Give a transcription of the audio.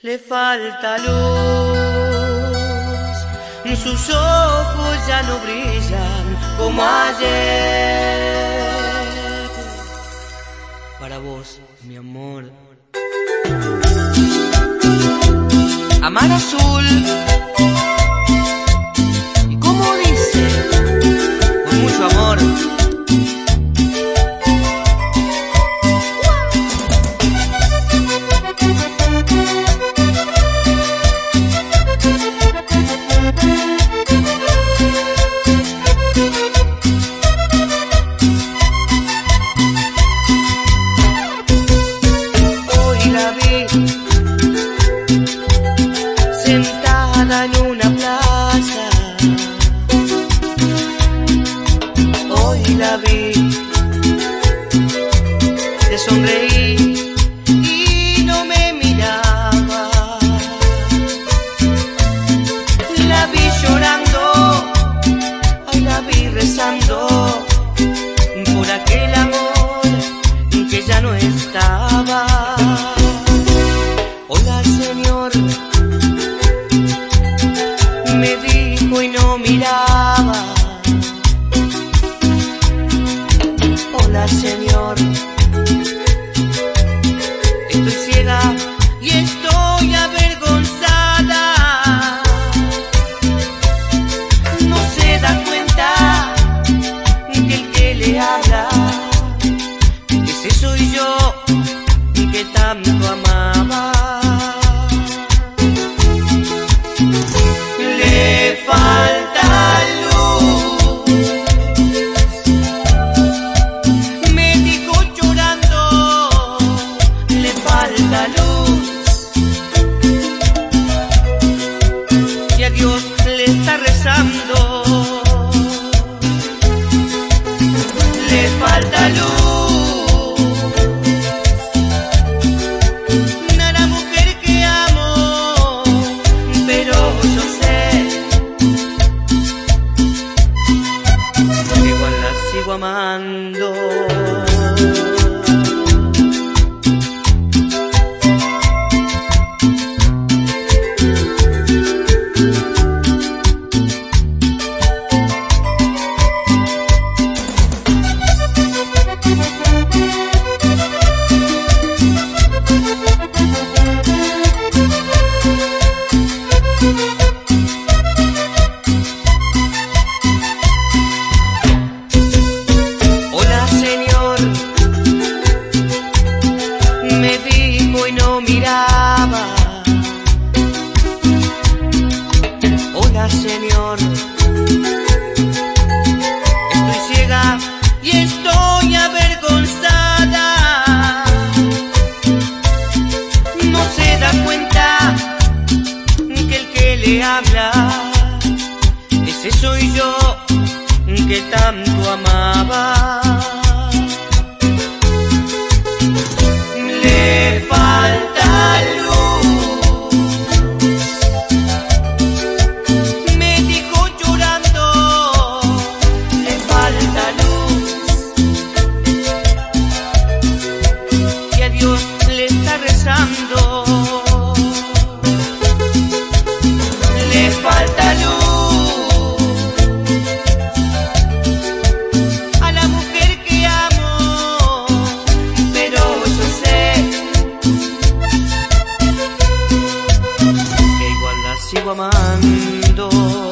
Le falta luz, sus ojos ya no brillan como ayer. Para vos, mi amor. Amar azul. Sentada en una plaza. Hoy la vi, le sonreí Hola Señor, estoy ciega y estoy avergonzada. No se da cuenta que el que le habla, ese soy yo que tanto amaba. Sigo amando. Miraba. Hola Señor, estoy ciega y estoy avergonzada. No se da cuenta que el que le habla, ese soy yo que tanto amaba. amando.